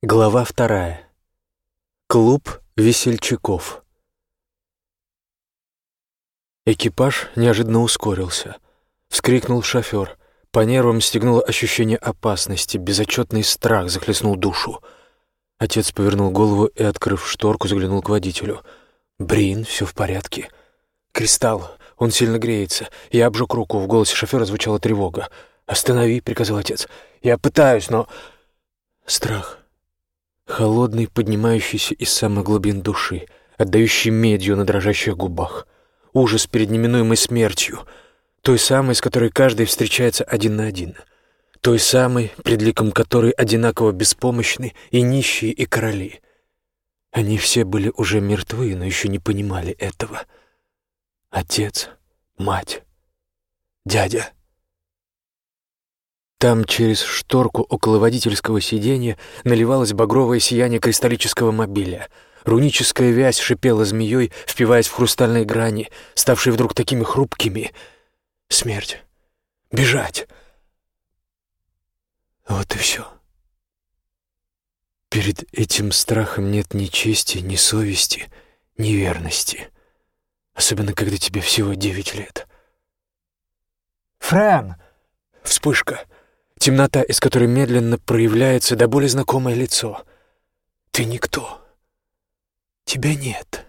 Глава вторая. Клуб весельчаков. Экипаж неожиданно ускорился. Вскрикнул шофер. По нервам стегнуло ощущение опасности, безотчетный страх захлестнул душу. Отец повернул голову и, открыв шторку, заглянул к водителю. «Брин, все в порядке». «Кристалл, он сильно греется. Я обжег руку». В голосе шофера звучала тревога. «Останови», — приказал отец. «Я пытаюсь, но...» Страх холодный, поднимающийся из самых глубин души, отдающий медью на дрожащих губах, ужас перед неминуемой смертью, той самой, с которой каждый встречается один на один, той самой, пред ликом которой одинаково беспомощны и нищие, и короли. Они все были уже мертвы, но еще не понимали этого. Отец, мать, дядя — там через шторку около водительского сиденья наливалось багровое сияние кристаллического мобиля. Руническая вязь шипела змеей, впиваясь в хрустальные грани, ставшие вдруг такими хрупкими. Смерть. Бежать. Вот и все. Перед этим страхом нет ни чести, ни совести, ни верности. Особенно, когда тебе всего девять лет. «Фрэн!» Вспышка — Темнота, из которой медленно проявляется до более знакомое лицо. Ты никто. Тебя нет.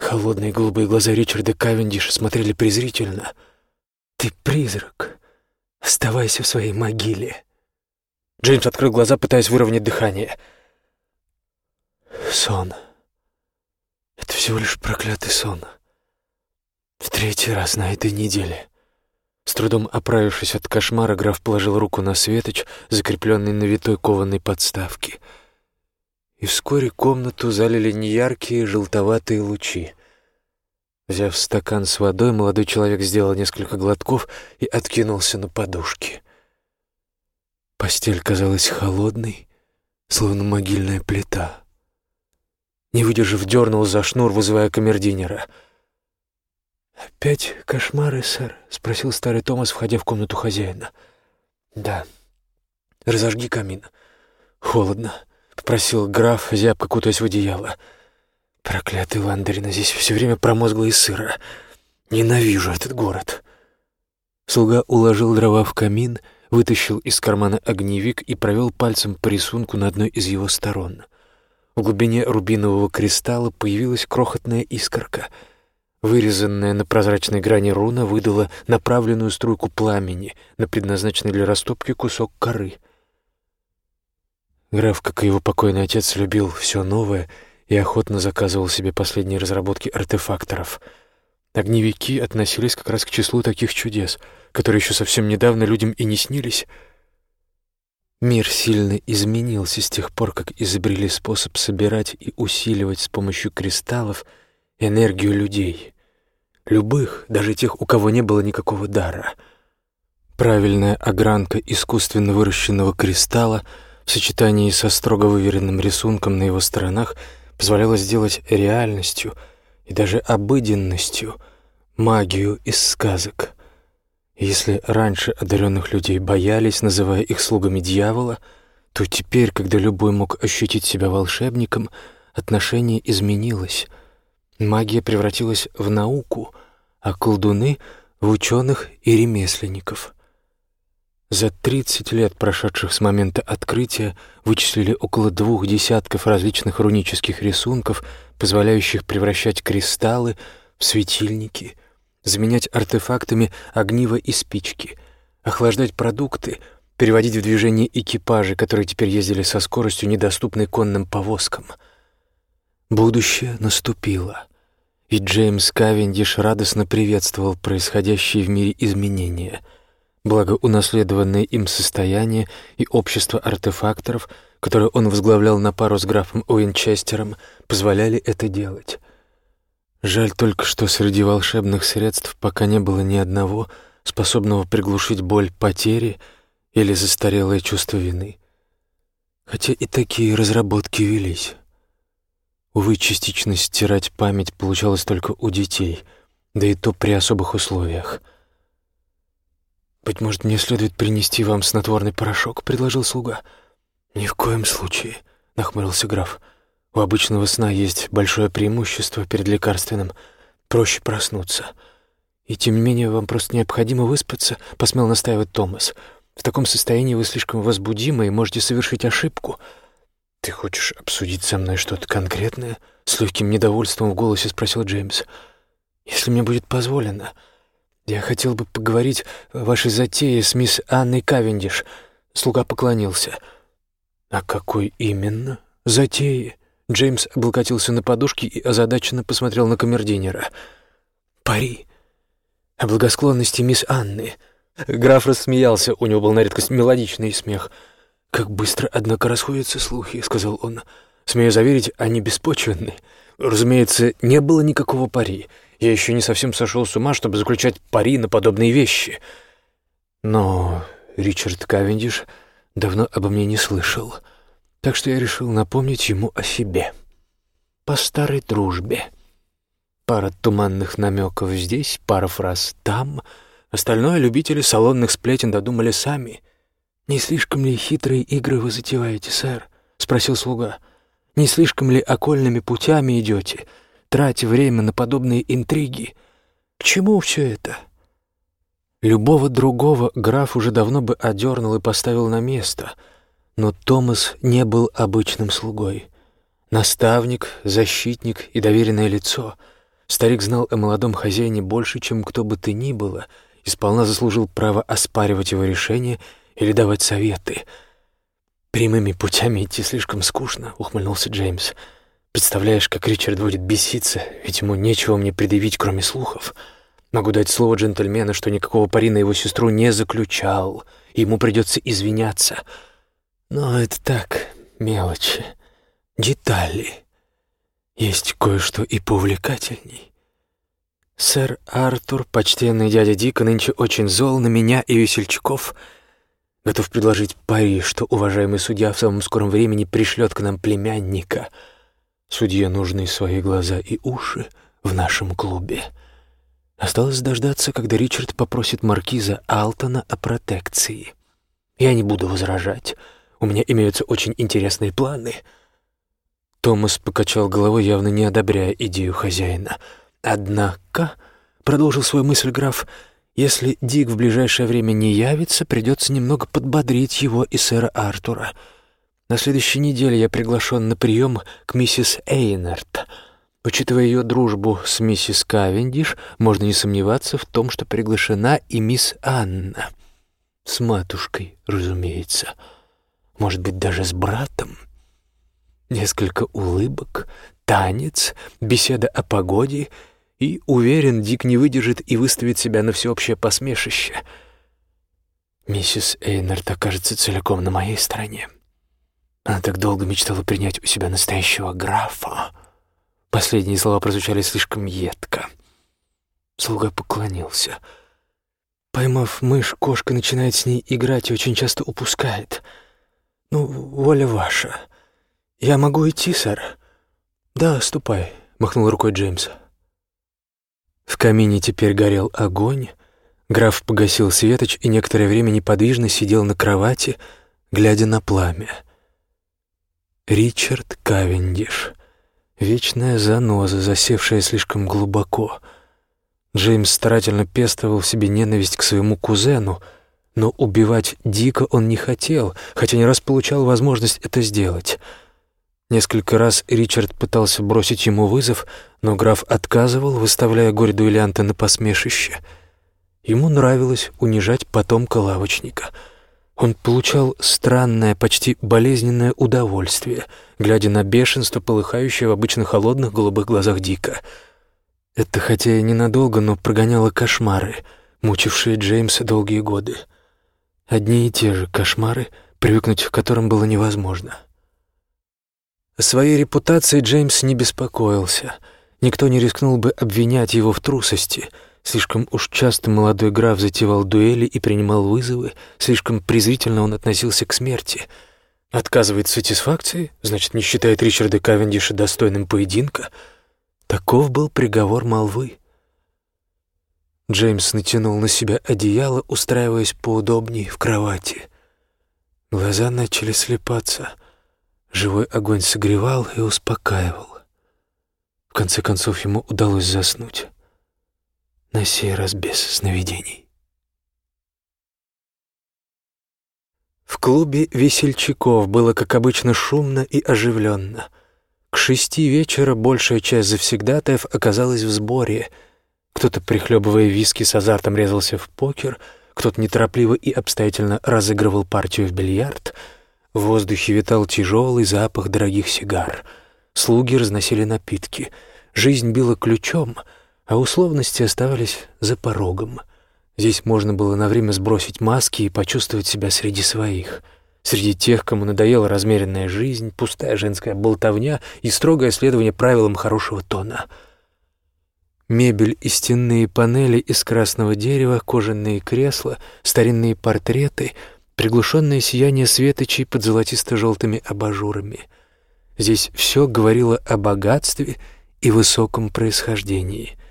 Холодные голубые глаза Ричарда Кавендиша смотрели презрительно. Ты призрак. Оставайся в своей могиле. Джеймс открыл глаза, пытаясь выровнять дыхание. Сон. Это всего лишь проклятый сон. В третий раз на этой неделе. С трудом оправившись от кошмара, граф положил руку на светоч, закрепленный на витой кованой подставке. И вскоре комнату залили неяркие желтоватые лучи. Взяв стакан с водой, молодой человек сделал несколько глотков и откинулся на подушки. Постель казалась холодной, словно могильная плита. Не выдержав, дернул за шнур, вызывая камердинера — «Опять кошмары, сэр?» — спросил старый Томас, входя в комнату хозяина. «Да. Разожги камин. Холодно», — попросил граф, зябко кутаясь в одеяло. «Проклятый Ландерина, здесь все время промозгло и сыро. Ненавижу этот город». Слуга уложил дрова в камин, вытащил из кармана огневик и провел пальцем по рисунку на одной из его сторон. В глубине рубинового кристалла появилась крохотная искорка — Вырезанная на прозрачной грани руна выдала направленную струйку пламени на предназначенный для растопки кусок коры. Граф, как и его покойный отец, любил все новое и охотно заказывал себе последние разработки артефакторов. Огневики относились как раз к числу таких чудес, которые еще совсем недавно людям и не снились. Мир сильно изменился с тех пор, как изобрели способ собирать и усиливать с помощью кристаллов энергию людей — Любых, даже тех, у кого не было никакого дара. Правильная огранка искусственно выращенного кристалла в сочетании со строго выверенным рисунком на его сторонах позволяла сделать реальностью и даже обыденностью магию из сказок. Если раньше одаренных людей боялись, называя их слугами дьявола, то теперь, когда любой мог ощутить себя волшебником, отношение изменилось — Магия превратилась в науку, а колдуны — в ученых и ремесленников. За 30 лет, прошедших с момента открытия, вычислили около двух десятков различных рунических рисунков, позволяющих превращать кристаллы в светильники, заменять артефактами огниво и спички, охлаждать продукты, переводить в движение экипажи, которые теперь ездили со скоростью, недоступной конным повозкам — Будущее наступило, и Джеймс Кавендиш радостно приветствовал происходящие в мире изменения, благо унаследованное им состояние и общество артефакторов, которое он возглавлял на пару с графом Уинчестером, позволяли это делать. Жаль только, что среди волшебных средств пока не было ни одного, способного приглушить боль потери или застарелое чувство вины. Хотя и такие разработки велись. Увы, частично стирать память получалось только у детей, да и то при особых условиях. «Быть может, мне следует принести вам снотворный порошок?» — предложил слуга. «Ни в коем случае», — нахмурился граф. «У обычного сна есть большое преимущество перед лекарственным. Проще проснуться. И тем не менее вам просто необходимо выспаться», — посмел настаивать Томас. «В таком состоянии вы слишком возбудимы и можете совершить ошибку». «Ты хочешь обсудить со мной что-то конкретное?» — с легким недовольством в голосе спросил Джеймс. «Если мне будет позволено. Я хотел бы поговорить о вашей затее с мисс Анной Кавендиш». Слуга поклонился. «А какой именно затеи?» Джеймс облокотился на подушке и озадаченно посмотрел на камердинера. «Пари. О благосклонности мисс Анны». Граф рассмеялся, у него был на редкость мелодичный смех — «Как быстро, однако, расходятся слухи», — сказал он. «Смею заверить, они беспочвенны. Разумеется, не было никакого пари. Я еще не совсем сошел с ума, чтобы заключать пари на подобные вещи. Но Ричард Кавендиш давно обо мне не слышал, так что я решил напомнить ему о себе. По старой дружбе. Пара туманных намеков здесь, пара фраз там. Остальное любители салонных сплетен додумали сами — «Не слишком ли хитрые игры вы затеваете, сэр?» — спросил слуга. «Не слишком ли окольными путями идете, тратя время на подобные интриги? К чему все это?» Любого другого граф уже давно бы одернул и поставил на место, но Томас не был обычным слугой. Наставник, защитник и доверенное лицо. Старик знал о молодом хозяине больше, чем кто бы то ни было, и сполна заслужил право оспаривать его решение — или давать советы. Прямыми путями идти слишком скучно, ухмыльнулся Джеймс. Представляешь, как Ричард будет беситься, ведь ему нечего мне предъявить, кроме слухов. Могу дать слово джентльмена, что никакого пари на его сестру не заключал, ему придется извиняться. Но это так, мелочи, детали. Есть кое-что и поувлекательней. Сэр Артур, почтенный дядя Дика, нынче очень зол на меня и весельчаков — Готов предложить пари, что уважаемый судья в самом скором времени пришлет к нам племянника. Судье нужны свои глаза и уши в нашем клубе. Осталось дождаться, когда Ричард попросит маркиза Алтона о протекции. Я не буду возражать. У меня имеются очень интересные планы. Томас покачал головой, явно не одобряя идею хозяина. Однако, продолжил свою мысль граф, — если Дик в ближайшее время не явится, придется немного подбодрить его и сэра Артура. На следующей неделе я приглашен на прием к миссис Эйнард. Учитывая ее дружбу с миссис Кавендиш, можно не сомневаться в том, что приглашена и мисс Анна. С матушкой, разумеется. Может быть, даже с братом. Несколько улыбок, танец, беседа о погоде — и, уверен, Дик не выдержит и выставит себя на всеобщее посмешище. Миссис Эйнард окажется целиком на моей стороне. Она так долго мечтала принять у себя настоящего графа. Последние слова прозвучали слишком едко. Слуга поклонился. Поймав мышь, кошка начинает с ней играть и очень часто упускает. «Ну, воля ваша. Я могу идти, сэр?» «Да, ступай», — махнул рукой Джеймса. В камине теперь горел огонь. Граф погасил светоч и некоторое время неподвижно сидел на кровати, глядя на пламя. Ричард Кавендиш. Вечная заноза, засевшая слишком глубоко. Джеймс старательно пестовал в себе ненависть к своему кузену, но убивать Дика он не хотел, хотя не раз получал возможность это сделать — Несколько раз Ричард пытался бросить ему вызов, но граф отказывал, выставляя горе-дуэлянта на посмешище. Ему нравилось унижать потомка лавочника. Он получал странное, почти болезненное удовольствие, глядя на бешенство, полыхающее в обычно холодных голубых глазах Дика. Это хотя и ненадолго, но прогоняло кошмары, мучившие Джеймса долгие годы. Одни и те же кошмары, привыкнуть к которым было невозможно. О своей репутации Джеймс не беспокоился. Никто не рискнул бы обвинять его в трусости. Слишком уж часто молодой граф затевал дуэли и принимал вызовы, слишком презрительно он относился к смерти. Отказывает сатисфакции, значит, не считает Ричарда Кавендиша достойным поединка. Таков был приговор молвы. Джеймс натянул на себя одеяло, устраиваясь поудобнее в кровати. Глаза начали слепаться. Живой огонь согревал и успокаивал. В конце концов ему удалось заснуть. На сей раз без сновидений. В клубе весельчаков было, как обычно, шумно и оживленно. К шести вечера большая часть завсегдатаев оказалась в сборе. Кто-то, прихлебывая виски с азартом, резался в покер, кто-то неторопливо и обстоятельно разыгрывал партию в бильярд. В воздухе витал тяжелый запах дорогих сигар. Слуги разносили напитки. Жизнь била ключом, а условности оставались за порогом — Здесь можно было на время сбросить маски и почувствовать себя среди своих, среди тех, кому надоела размеренная жизнь, пустая женская болтовня и строгое следование правилам хорошего тона. Мебель и стенные панели из красного дерева, кожаные кресла, старинные портреты, приглушенное сияние светочей под золотисто-желтыми абажурами. Здесь все говорило о богатстве и высоком происхождении —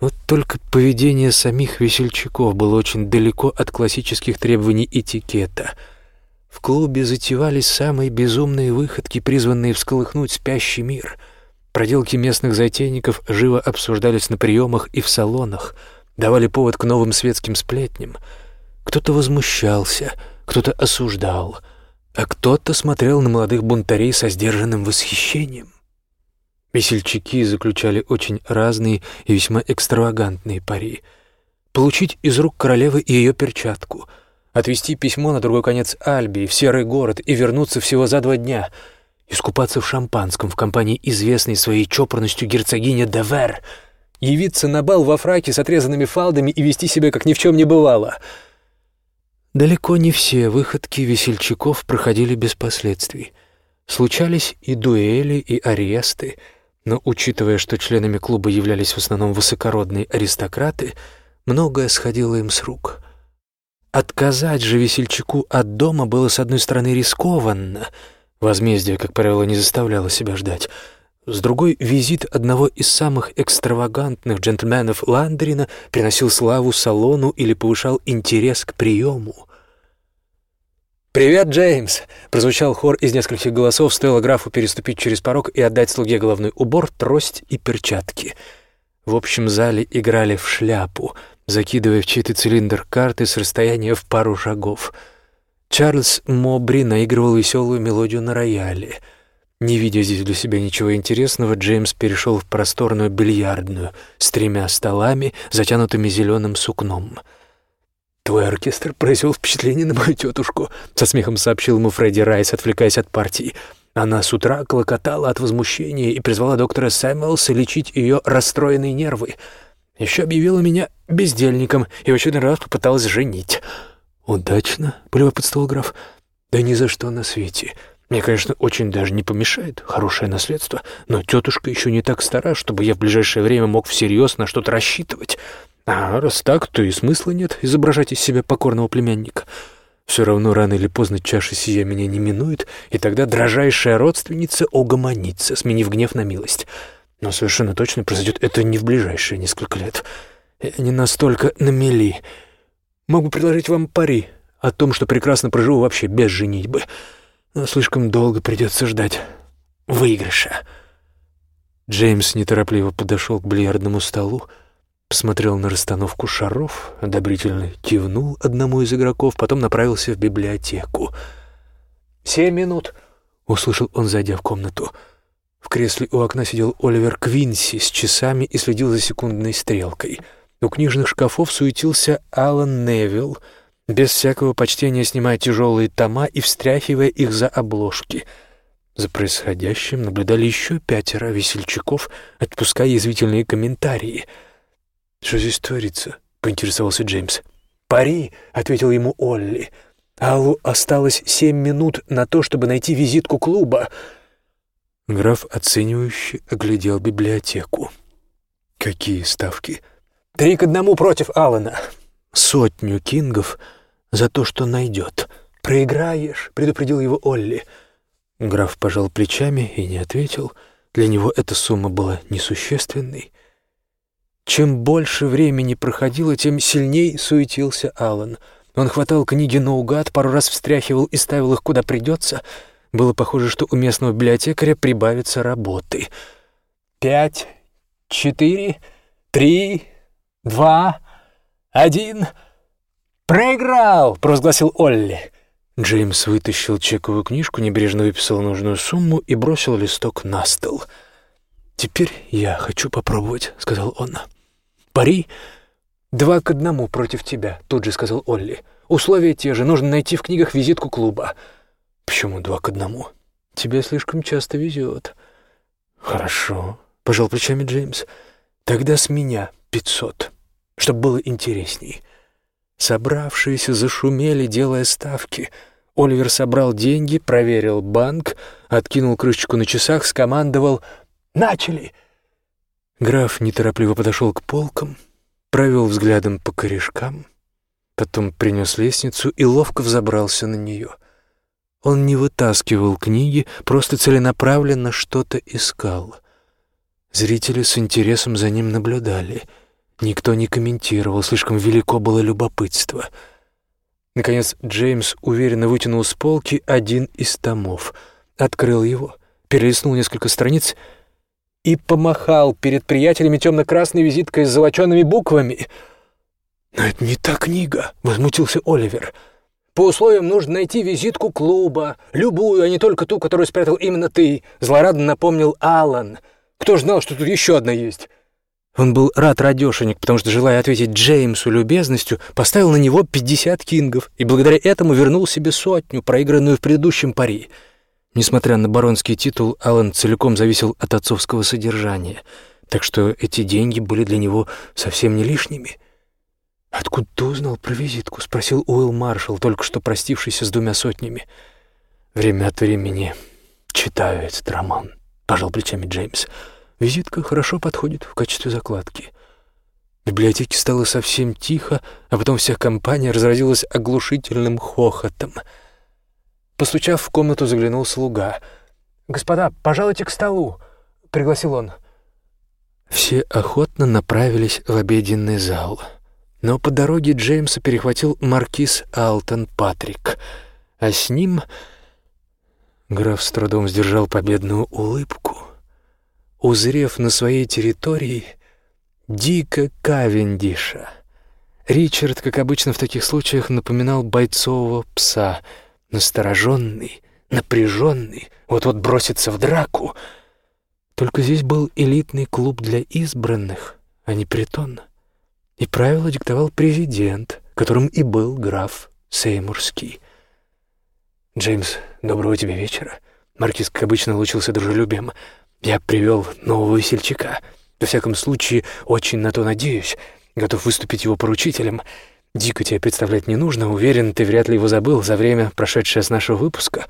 вот только поведение самих весельчаков было очень далеко от классических требований этикета. В клубе затевались самые безумные выходки, призванные всколыхнуть спящий мир. Проделки местных затейников живо обсуждались на приемах и в салонах, давали повод к новым светским сплетням. Кто-то возмущался, кто-то осуждал, а кто-то смотрел на молодых бунтарей со сдержанным восхищением. Весельчаки заключали очень разные и весьма экстравагантные пари. Получить из рук королевы ее перчатку, отвезти письмо на другой конец Альбии, в серый город и вернуться всего за два дня, искупаться в шампанском в компании известной своей чопорностью герцогини Девер, явиться на бал во фраке с отрезанными фалдами и вести себя, как ни в чем не бывало. Далеко не все выходки весельчаков проходили без последствий. Случались и дуэли, и аресты — но учитывая, что членами клуба являлись в основном высокородные аристократы, многое сходило им с рук. Отказать же весельчаку от дома было, с одной стороны, рискованно, возмездие, как правило, не заставляло себя ждать, с другой, визит одного из самых экстравагантных джентльменов Ландерина приносил славу салону или повышал интерес к приему. «Привет, Джеймс!» — прозвучал хор из нескольких голосов, стоило графу переступить через порог и отдать слуге головной убор, трость и перчатки. В общем зале играли в шляпу, закидывая в чей-то цилиндр карты с расстояния в пару шагов. Чарльз Мобри наигрывал веселую мелодию на рояле. Не видя здесь для себя ничего интересного, Джеймс перешел в просторную бильярдную с тремя столами, затянутыми зеленым сукном — «Твой оркестр произвел впечатление на мою тетушку», — со смехом сообщил ему Фредди Райс, отвлекаясь от партии. Она с утра клокотала от возмущения и призвала доктора Сэмюэлса лечить ее расстроенные нервы. Еще объявила меня бездельником и в очередной раз попыталась женить. «Удачно?» — полюбопытствовал граф. «Да ни за что на свете. Мне, конечно, очень даже не помешает хорошее наследство, но тетушка еще не так стара, чтобы я в ближайшее время мог всерьез на что-то рассчитывать. А раз так, то и смысла нет изображать из себя покорного племянника. Все равно рано или поздно чаша сия меня не минует, и тогда дрожайшая родственница угомонится, сменив гнев на милость. Но совершенно точно произойдет это не в ближайшие несколько лет. Я не настолько намели. Могу предложить вам пари о том, что прекрасно проживу вообще без женитьбы. Но слишком долго придется ждать выигрыша. Джеймс неторопливо подошел к бильярдному столу, посмотрел на расстановку шаров, одобрительно кивнул одному из игроков, потом направился в библиотеку. «Семь минут!» — услышал он, зайдя в комнату. В кресле у окна сидел Оливер Квинси с часами и следил за секундной стрелкой. У книжных шкафов суетился Алан Невилл, без всякого почтения снимая тяжелые тома и встряхивая их за обложки. За происходящим наблюдали еще пятеро весельчаков, отпуская язвительные комментарии — «Что здесь творится?» — поинтересовался Джеймс. «Пари», — ответил ему Олли. «Аллу осталось семь минут на то, чтобы найти визитку клуба». Граф оценивающе оглядел библиотеку. «Какие ставки?» «Три к одному против Аллана». «Сотню кингов за то, что найдет». «Проиграешь», — предупредил его Олли. Граф пожал плечами и не ответил. Для него эта сумма была несущественной. Чем больше времени проходило, тем сильней суетился Алан. Он хватал книги наугад, пару раз встряхивал и ставил их куда придется. Было похоже, что у местного библиотекаря прибавится работы. «Пять, четыре, три, два, один...» «Проиграл!» — провозгласил Олли. Джеймс вытащил чековую книжку, небрежно выписал нужную сумму и бросил листок на стол. «Теперь я хочу попробовать», — сказал он. «Пари два к одному против тебя», — тут же сказал Олли. «Условия те же. Нужно найти в книгах визитку клуба». «Почему два к одному?» «Тебе слишком часто везет». «Хорошо», — пожал плечами Джеймс. «Тогда с меня пятьсот, чтобы было интересней». Собравшиеся зашумели, делая ставки. Оливер собрал деньги, проверил банк, откинул крышечку на часах, скомандовал «Начали!». Граф неторопливо подошел к полкам, провел взглядом по корешкам, потом принес лестницу и ловко взобрался на нее. Он не вытаскивал книги, просто целенаправленно что-то искал. Зрители с интересом за ним наблюдали — Никто не комментировал, слишком велико было любопытство. Наконец Джеймс уверенно вытянул с полки один из томов, открыл его, перелистнул несколько страниц и помахал перед приятелями темно-красной визиткой с золочеными буквами. «Но это не та книга», — возмутился Оливер. «По условиям нужно найти визитку клуба, любую, а не только ту, которую спрятал именно ты», — злорадно напомнил Аллан. «Кто ж знал, что тут еще одна есть?» Он был рад радешенек, потому что, желая ответить Джеймсу любезностью, поставил на него 50 кингов и благодаря этому вернул себе сотню, проигранную в предыдущем пари. Несмотря на баронский титул, Аллан целиком зависел от отцовского содержания, так что эти деньги были для него совсем не лишними. «Откуда ты узнал про визитку?» — спросил Уилл Маршалл, только что простившийся с двумя сотнями. «Время от времени читаю этот роман», — пожал плечами Джеймс. «Джеймс». Визитка хорошо подходит в качестве закладки. В библиотеке стало совсем тихо, а потом вся компания разразилась оглушительным хохотом. Постучав в комнату, заглянул слуга. «Господа, пожалуйте к столу!» — пригласил он. Все охотно направились в обеденный зал. Но по дороге Джеймса перехватил маркиз Алтон Патрик, а с ним граф с трудом сдержал победную улыбку узрев на своей территории Дика Кавендиша. Ричард, как обычно в таких случаях, напоминал бойцового пса, настороженный, напряженный, вот-вот бросится в драку. Только здесь был элитный клуб для избранных, а не притон. И правила диктовал президент, которым и был граф Сеймурский. «Джеймс, доброго тебе вечера». Маркиз, как обычно, лучился дружелюбием — я привел нового весельчака. Во всяком случае, очень на то надеюсь. Готов выступить его поручителем. Дико тебе представлять не нужно. Уверен, ты вряд ли его забыл за время, прошедшее с нашего выпуска.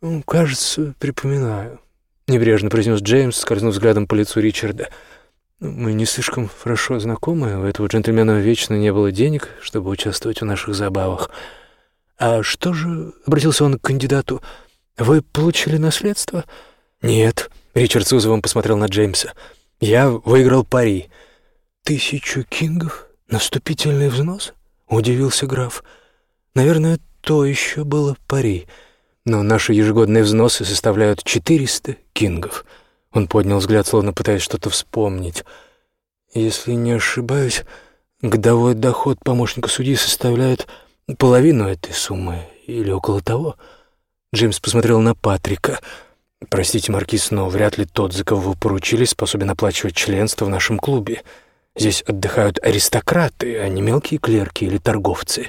Ну, кажется, припоминаю. Небрежно произнес Джеймс, скользнув взглядом по лицу Ричарда. Ну, мы не слишком хорошо знакомы. У этого джентльмена вечно не было денег, чтобы участвовать в наших забавах. А что же, обратился он к кандидату, вы получили наследство? Нет. Ричард с вызовом посмотрел на Джеймса. «Я выиграл пари». «Тысячу кингов? Наступительный взнос?» — удивился граф. «Наверное, то еще было пари. Но наши ежегодные взносы составляют четыреста кингов». Он поднял взгляд, словно пытаясь что-то вспомнить. «Если не ошибаюсь, годовой доход помощника судьи составляет половину этой суммы или около того». Джеймс посмотрел на Патрика — «Простите, Маркиз, но вряд ли тот, за кого вы поручились, способен оплачивать членство в нашем клубе. Здесь отдыхают аристократы, а не мелкие клерки или торговцы.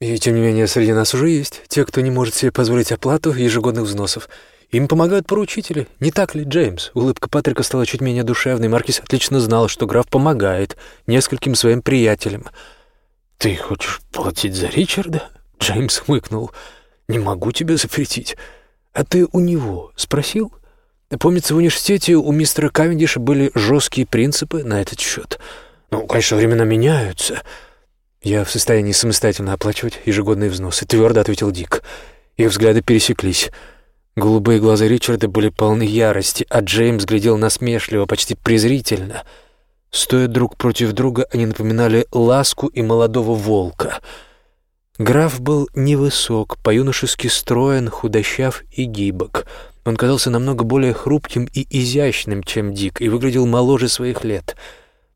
И тем не менее, среди нас уже есть те, кто не может себе позволить оплату ежегодных взносов. Им помогают поручители. Не так ли, Джеймс?» Улыбка Патрика стала чуть менее душевной. Маркиз отлично знал, что граф помогает нескольким своим приятелям. «Ты хочешь платить за Ричарда?» Джеймс хмыкнул. «Не могу тебе запретить». «А ты у него спросил?» Помнится, в университете у мистера Кавендиша были жесткие принципы на этот счет. Ну, конечно, времена меняются. Я в состоянии самостоятельно оплачивать ежегодные взносы, твердо ответил Дик. Их взгляды пересеклись. Голубые глаза Ричарда были полны ярости, а Джеймс глядел насмешливо, почти презрительно. Стоя друг против друга, они напоминали ласку и молодого волка — Граф был невысок, по-юношески строен, худощав и гибок. Он казался намного более хрупким и изящным, чем Дик, и выглядел моложе своих лет.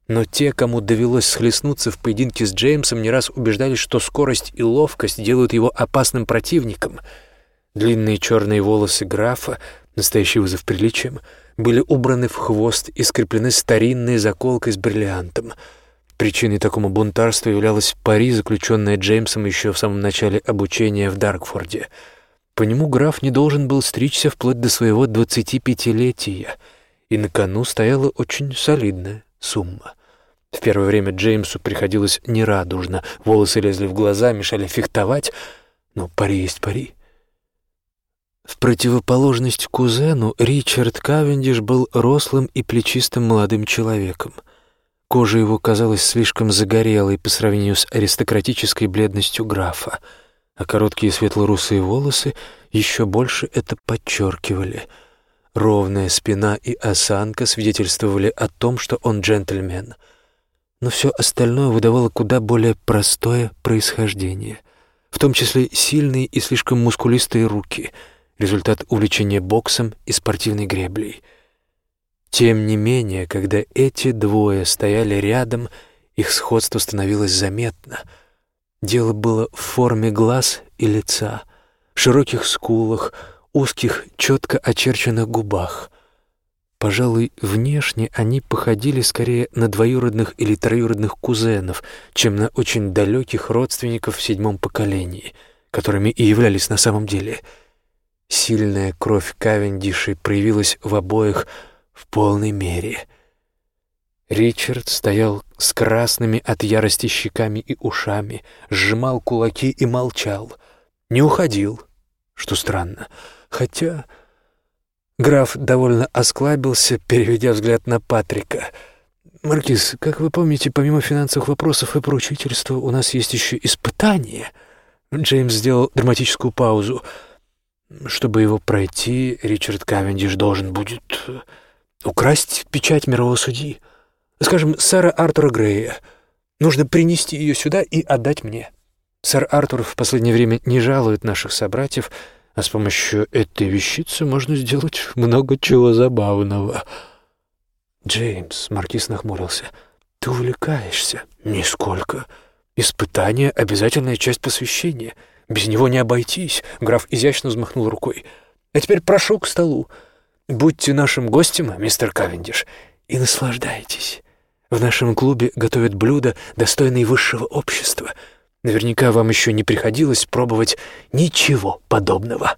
Но те, кому довелось схлестнуться в поединке с Джеймсом, не раз убеждались, что скорость и ловкость делают его опасным противником. Длинные черные волосы графа, настоящий вызов приличиям, были убраны в хвост и скреплены старинной заколкой с бриллиантом — Причиной такому бунтарству являлась пари, заключенная Джеймсом еще в самом начале обучения в Даркфорде. По нему граф не должен был стричься вплоть до своего 25-летия, и на кону стояла очень солидная сумма. В первое время Джеймсу приходилось нерадужно, волосы лезли в глаза, мешали фехтовать, но пари есть пари. В противоположность кузену Ричард Кавендиш был рослым и плечистым молодым человеком — Кожа его казалась слишком загорелой по сравнению с аристократической бледностью графа, а короткие светло-русые волосы еще больше это подчеркивали. Ровная спина и осанка свидетельствовали о том, что он джентльмен. Но все остальное выдавало куда более простое происхождение, в том числе сильные и слишком мускулистые руки, результат увлечения боксом и спортивной греблей — тем не менее, когда эти двое стояли рядом, их сходство становилось заметно. Дело было в форме глаз и лица, широких скулах, узких, четко очерченных губах. Пожалуй, внешне они походили скорее на двоюродных или троюродных кузенов, чем на очень далеких родственников в седьмом поколении, которыми и являлись на самом деле. Сильная кровь Кавендишей проявилась в обоих – в полной мере. Ричард стоял с красными от ярости щеками и ушами, сжимал кулаки и молчал. Не уходил, что странно. Хотя граф довольно осклабился, переведя взгляд на Патрика. «Маркиз, как вы помните, помимо финансовых вопросов и поручительства, у нас есть еще испытание». Джеймс сделал драматическую паузу. «Чтобы его пройти, Ричард Кавендиш должен будет Украсть печать мирового судьи. Скажем, сэра Артура Грея. Нужно принести ее сюда и отдать мне. Сэр Артур в последнее время не жалует наших собратьев, а с помощью этой вещицы можно сделать много чего забавного. Джеймс, маркиз нахмурился. Ты увлекаешься? Нисколько. Испытание — обязательная часть посвящения. Без него не обойтись. Граф изящно взмахнул рукой. А теперь прошу к столу. Будьте нашим гостем, мистер Кавендиш, и наслаждайтесь. В нашем клубе готовят блюда, достойные высшего общества. Наверняка вам еще не приходилось пробовать ничего подобного».